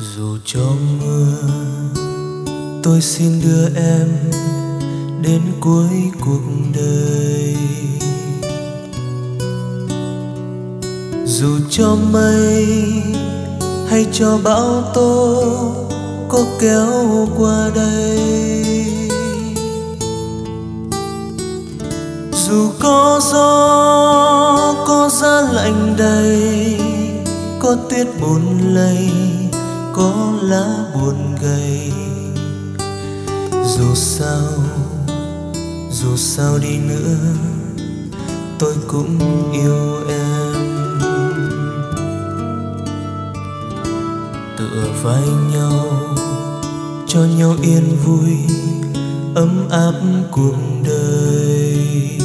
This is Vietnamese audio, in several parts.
dù cho mưa, tôi xin đưa em đến cuối cuộc đời. Dù cho mây hay cho bão tố có kéo qua đây. Dù có gió, có giá lạnh đầy, có tuyết buồn lầy có lá buồn gầy. Dù sao dù sao đi nữa, tôi cũng yêu em. Tựa vai nhau, cho nhau yên vui, ấm áp cuộc đời.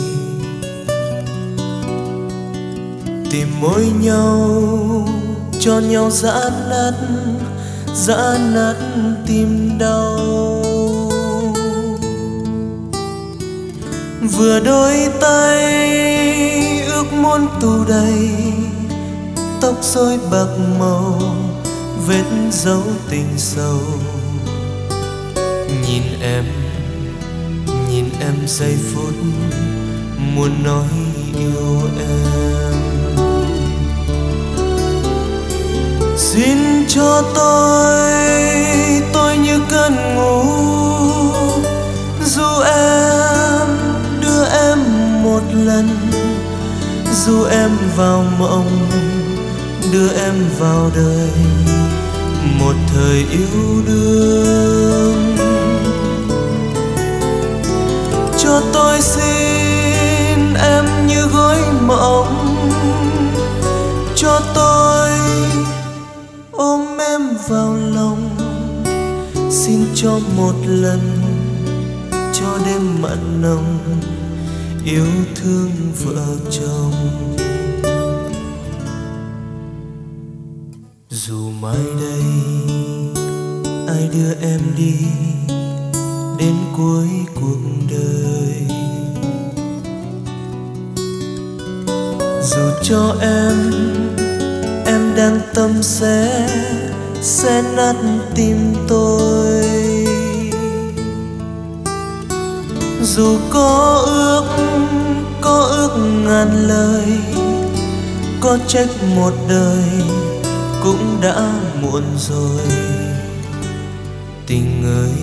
Tìm môi nhau, cho nhau giãn nát dã nát tim đau. Vừa đôi tay ước muốn tù đầy, tóc rối bạc màu, vết dấu tình sâu. Nhìn em nhìn em giây phút, muốn nói yêu em. Xin cho tôi tôi như cơn ngủ dù em đưa em một lần, dù em vào mộng, đưa em vào đời. Một thời yêu đương. Cho tôi xin em cho một lần, cho đêm mặn nồng, yêu thương vợ chồng. Dù mai đây ai đưa em đi, đến cuối cuộc đời. Dù cho em em đang tâm sẽ sẽ nát tim tôi. Dù có ước có ước ngàn lời, có trách một đời cũng đã muộn rồi. Tình ơi,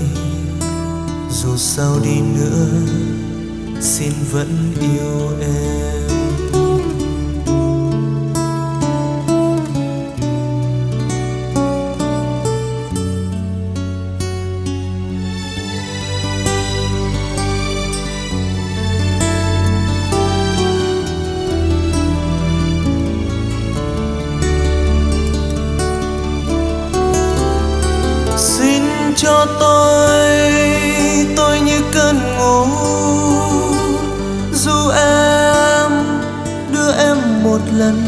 dù sao đi nữa, xin vẫn yêu em. Cho tôi tôi như cơn ngủ. Dù em đưa em một lần,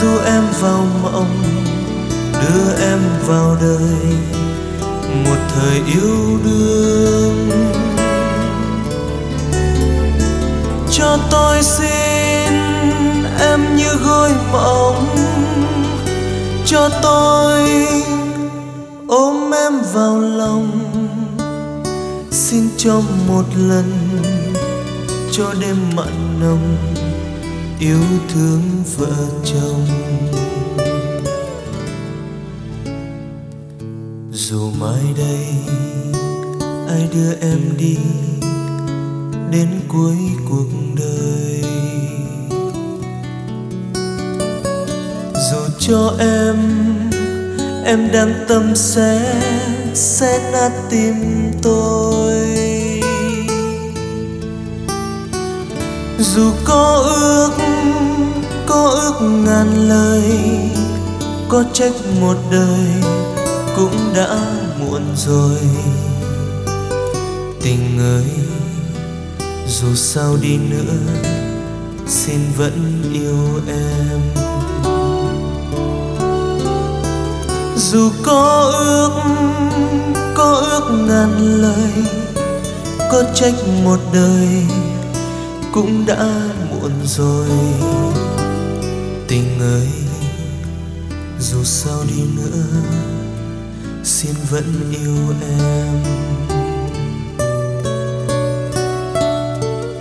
dù em vào mộng, đưa em vào đời. Một thời yêu đương. Cho tôi xin em như gối mộng. Cho tôi ôm em vào lòng. Xin cho một lần, cho đêm mặn nồng, yêu thương vợ chồng. Dù mai đây, ai đưa em đi, đến cuối cuộc đời. Dù cho em em đang tâm sẽ sẽ nát tim tôi. Dù có ước có ước ngàn lời, có trách một đời cũng đã muộn rồi. Tình ơi, dù sao đi nữa, xin vẫn yêu em dù có ước có ước ngàn lời, có trách một đời cũng đã muộn rồi. Tình ơi, dù sao đi nữa, xin vẫn yêu em.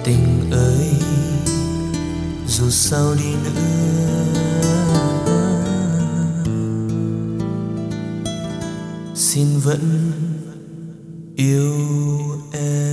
Tình ơi, dù sao đi nữa xin vẫn yêu em.